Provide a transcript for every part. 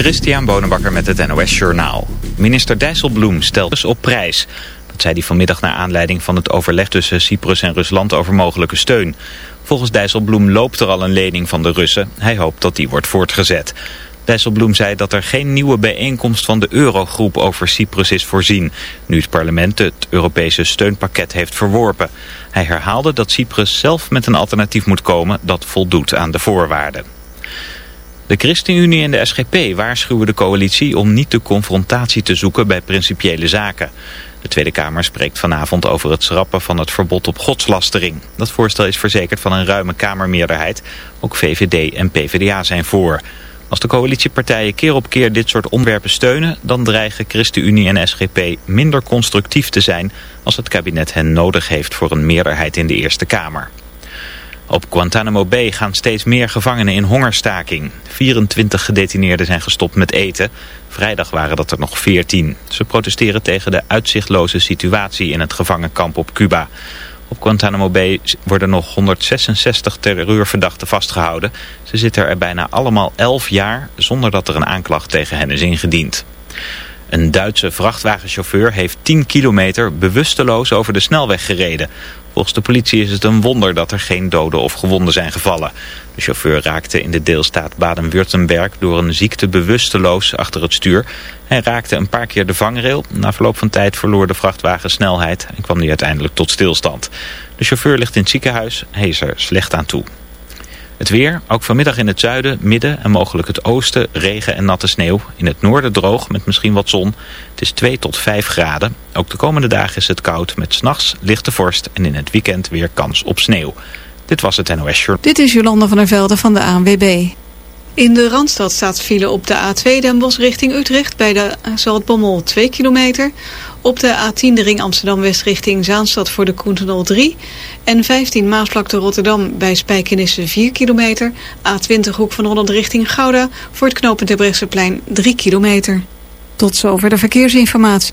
Christian Bonenbakker met het NOS Journaal. Minister Dijsselbloem stelt dus op prijs. Dat zei hij vanmiddag naar aanleiding van het overleg tussen Cyprus en Rusland over mogelijke steun. Volgens Dijsselbloem loopt er al een lening van de Russen. Hij hoopt dat die wordt voortgezet. Dijsselbloem zei dat er geen nieuwe bijeenkomst van de Eurogroep over Cyprus is voorzien. Nu het parlement het Europese steunpakket heeft verworpen. Hij herhaalde dat Cyprus zelf met een alternatief moet komen dat voldoet aan de voorwaarden. De ChristenUnie en de SGP waarschuwen de coalitie om niet de confrontatie te zoeken bij principiële zaken. De Tweede Kamer spreekt vanavond over het schrappen van het verbod op godslastering. Dat voorstel is verzekerd van een ruime Kamermeerderheid. Ook VVD en PvdA zijn voor. Als de coalitiepartijen keer op keer dit soort onderwerpen steunen... dan dreigen ChristenUnie en SGP minder constructief te zijn... als het kabinet hen nodig heeft voor een meerderheid in de Eerste Kamer. Op Guantanamo Bay gaan steeds meer gevangenen in hongerstaking. 24 gedetineerden zijn gestopt met eten. Vrijdag waren dat er nog 14. Ze protesteren tegen de uitzichtloze situatie in het gevangenkamp op Cuba. Op Guantanamo Bay worden nog 166 terreurverdachten vastgehouden. Ze zitten er bijna allemaal 11 jaar zonder dat er een aanklacht tegen hen is ingediend. Een Duitse vrachtwagenchauffeur heeft 10 kilometer bewusteloos over de snelweg gereden. Volgens de politie is het een wonder dat er geen doden of gewonden zijn gevallen. De chauffeur raakte in de deelstaat Baden-Württemberg door een ziekte bewusteloos achter het stuur. Hij raakte een paar keer de vangrail. Na verloop van tijd verloor de vrachtwagen snelheid en kwam hij uiteindelijk tot stilstand. De chauffeur ligt in het ziekenhuis. Hij is er slecht aan toe. Het weer, ook vanmiddag in het zuiden, midden en mogelijk het oosten, regen en natte sneeuw. In het noorden droog met misschien wat zon. Het is 2 tot 5 graden. Ook de komende dagen is het koud met s'nachts lichte vorst en in het weekend weer kans op sneeuw. Dit was het NOS Short. Dit is Jolanda van der Velde van de ANWB. In de Randstad staat file op de A2 Den Bosch richting Utrecht bij de Zaltbommel 2 kilometer. Op de A10 de ring Amsterdam-West richting Zaanstad voor de Koentenol 3. En 15 Maasvlakte Rotterdam bij Spijkenisse 4 kilometer. A20 Hoek van Holland richting Gouda voor het knooppunt plein 3 kilometer. Tot zover de verkeersinformatie.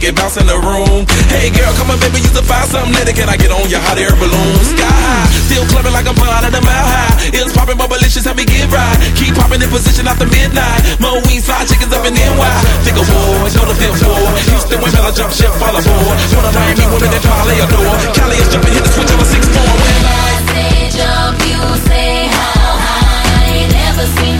make it bounce in the room. Hey girl, come on, baby, you can find something later. Can I get on your hot air balloon? Sky high, still clubbing like I'm in at a mile high. It's popping, but malicious, help me get right. Keep popping in position after midnight. Moe side chickens up in NY. Think of war, know the fifth war. Houston women, I jump ship, fall aboard. One of Miami women that probably adore. Cali is jumping, hit the switch on a six four. When I say jump, you say how high. Never seen.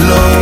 low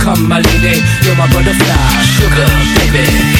come, my lady You're my butterfly, sugar, baby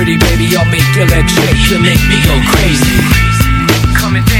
pretty baby, I'll make your legs shake. You make me go crazy. Come and dance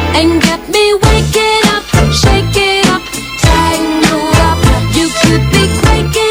And get me waking up, shaking up, tango up. You could be waking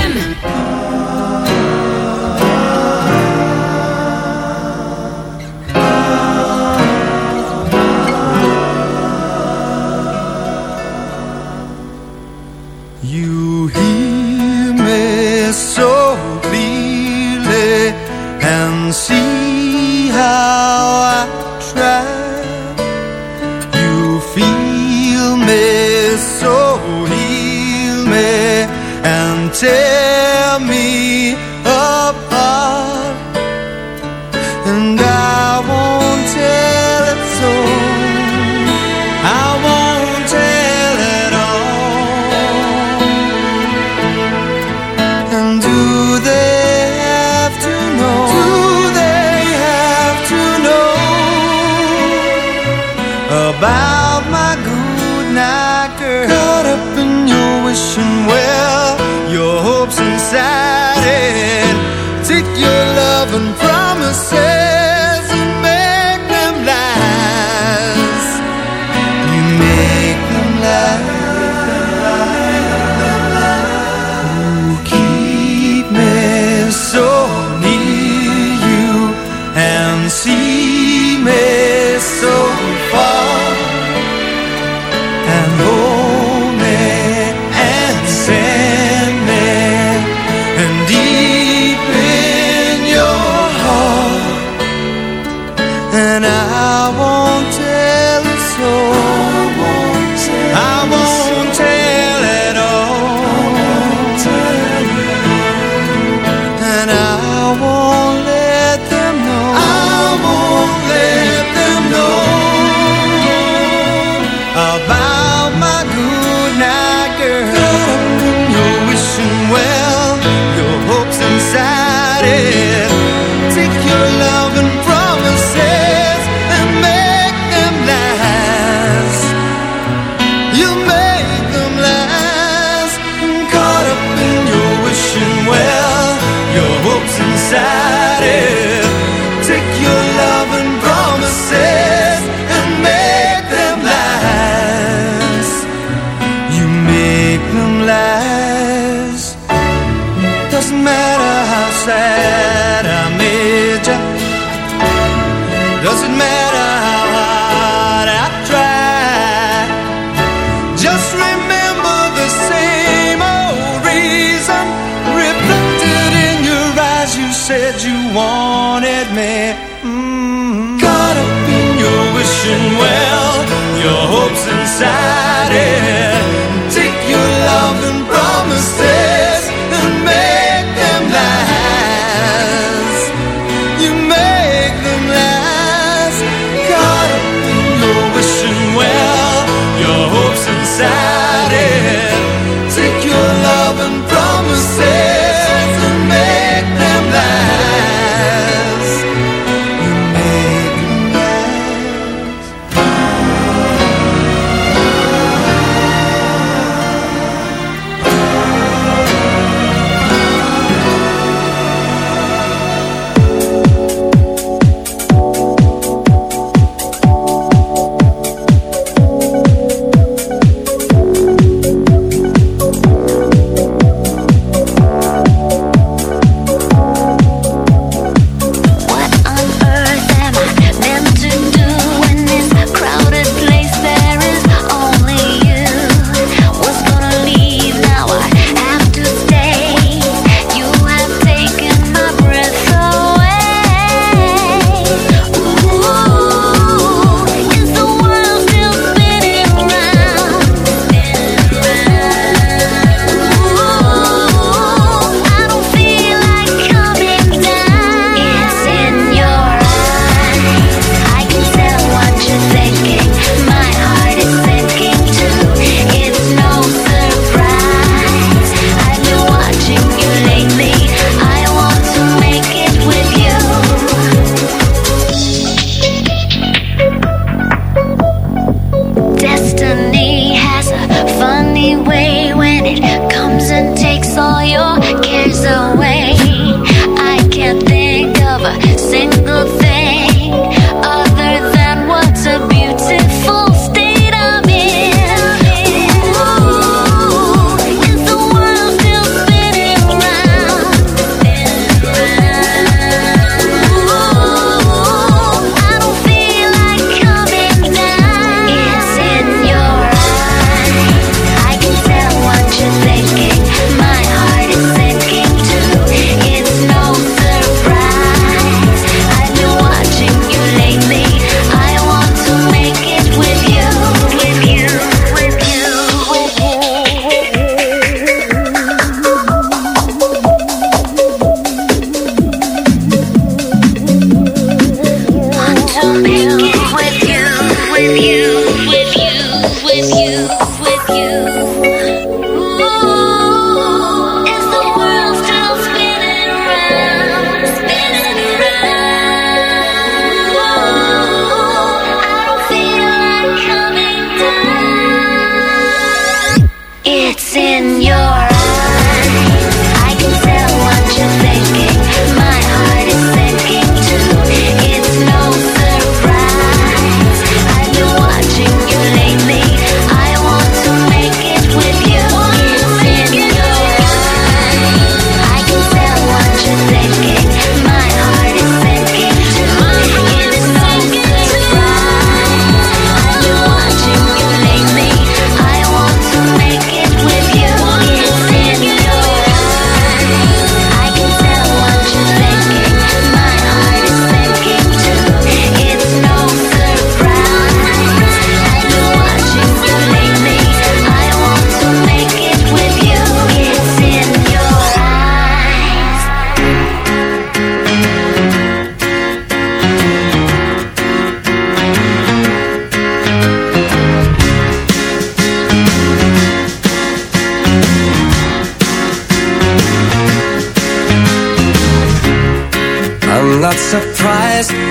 inside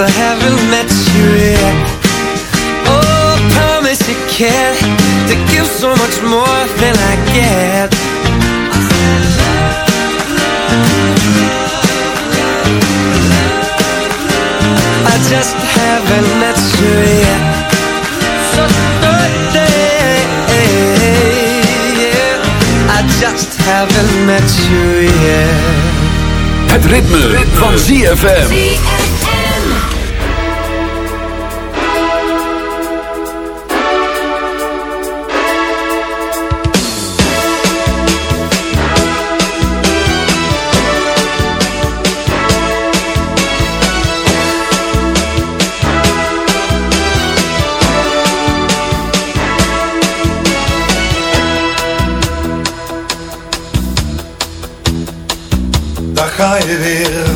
I haven't met you yet. Oh, promise you can to give so much more than I get. I just haven't met you yet. So birthday, yeah. I just haven't met you yet. Het ritme, van ZFM. Weer.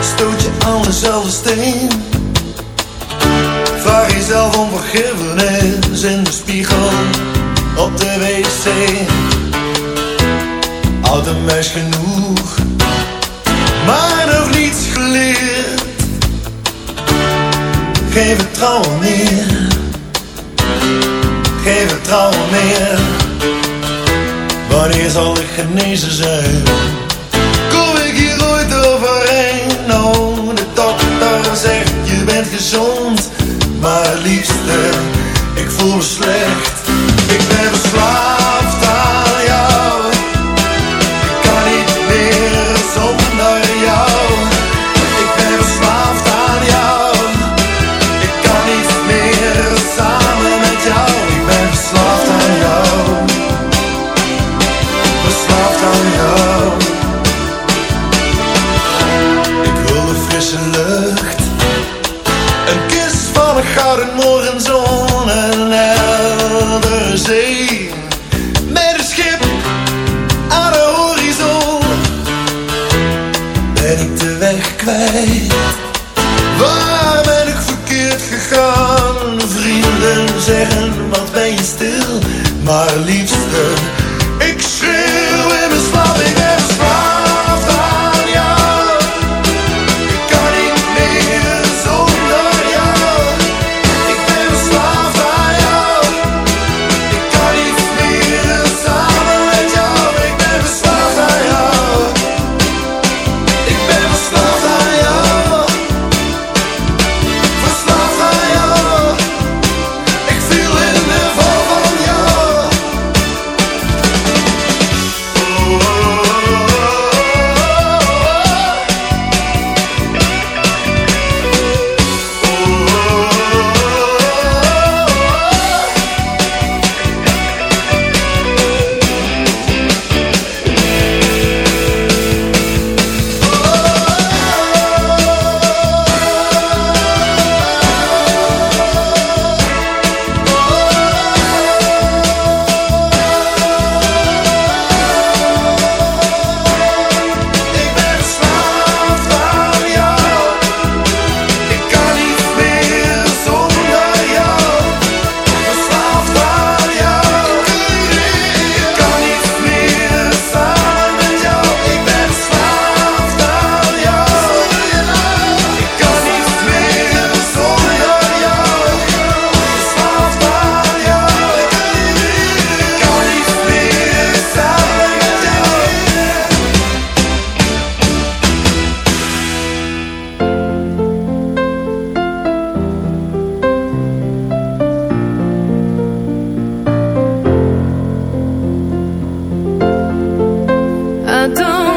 Stoot je aan dezelfde steen. Vraag jezelf om vergiffenis in de spiegel op de wc. Oud een meis genoeg, maar nog niets geleerd. Geen vertrouwen meer, geen vertrouwen meer. Wanneer zal ik genezen zijn? Stil? Maar don't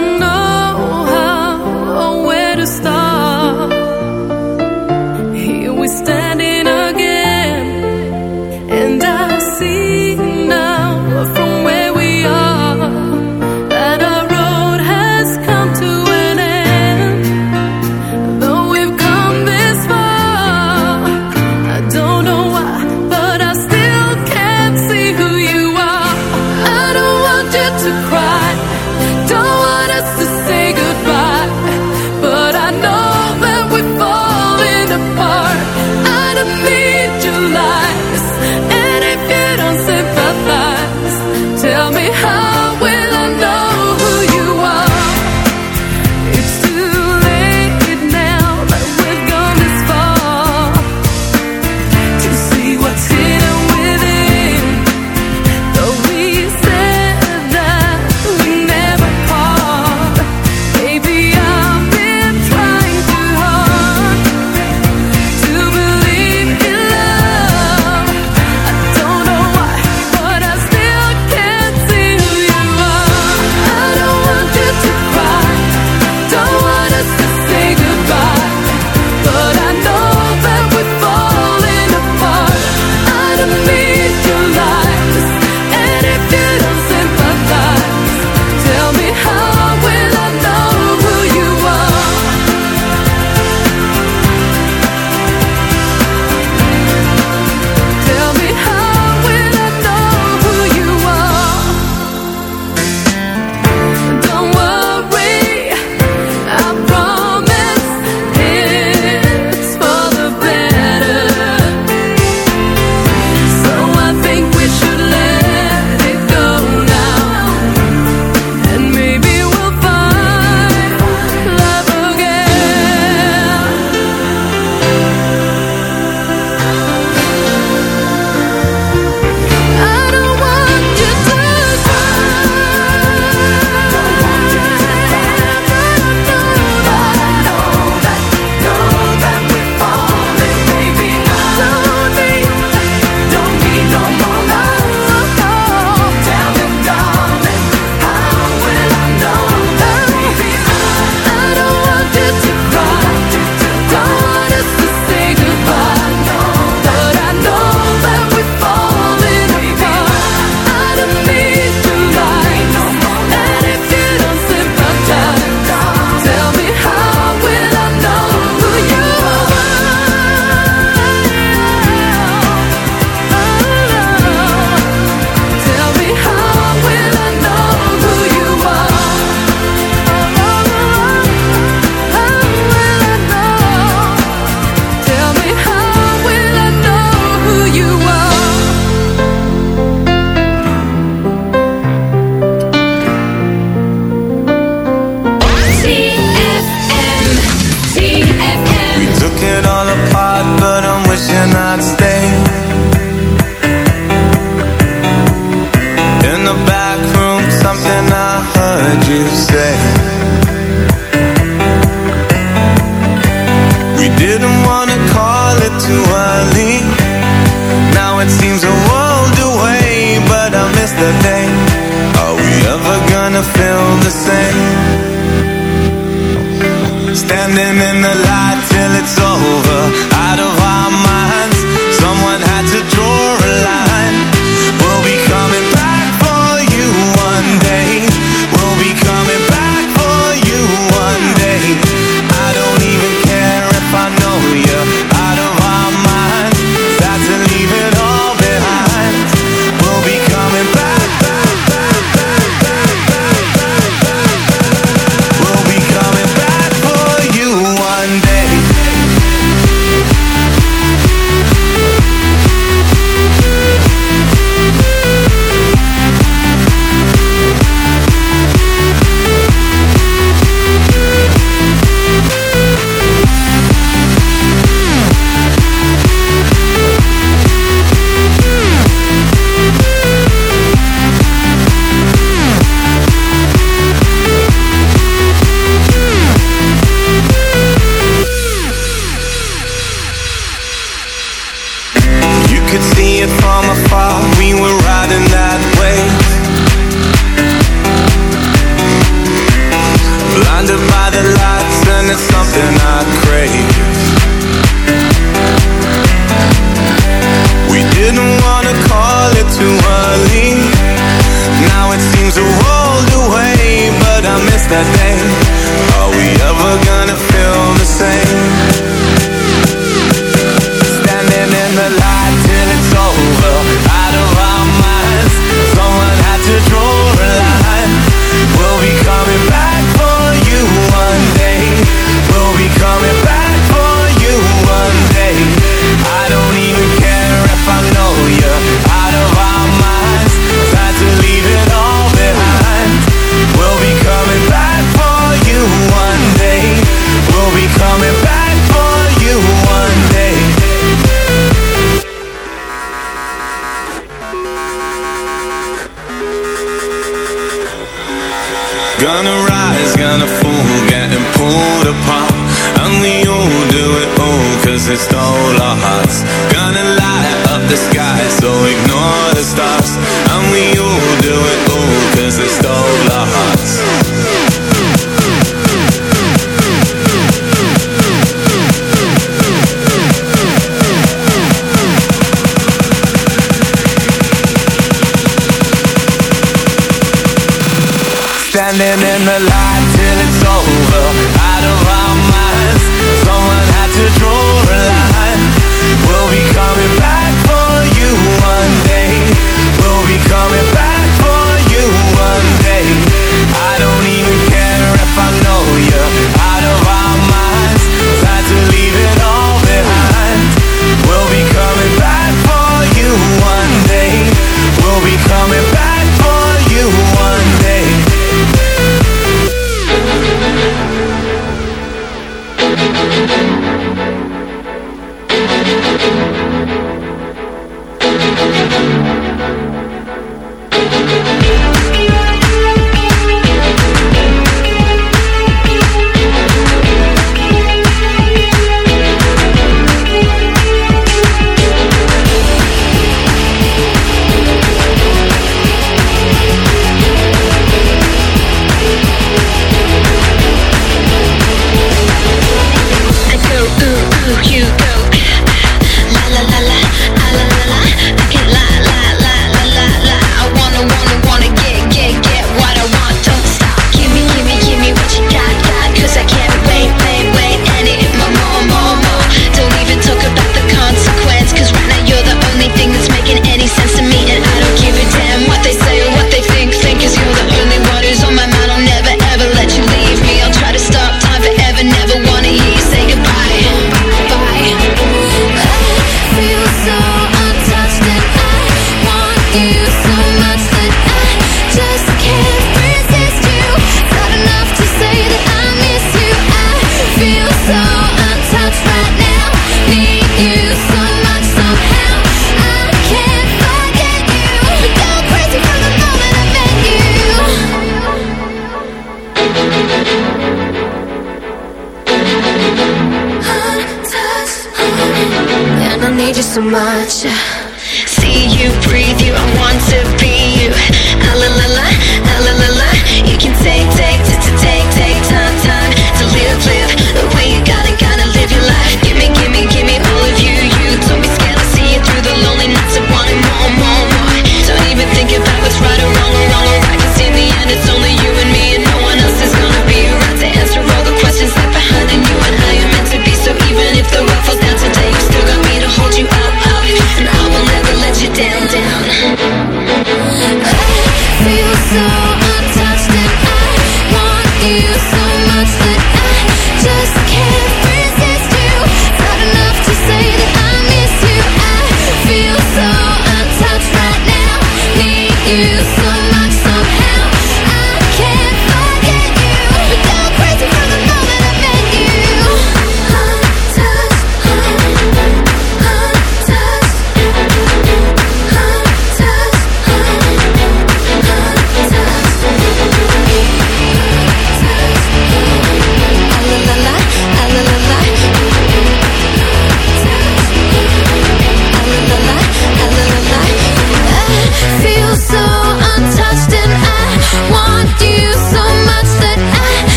gonna feel the same. Standing in the light till it's over.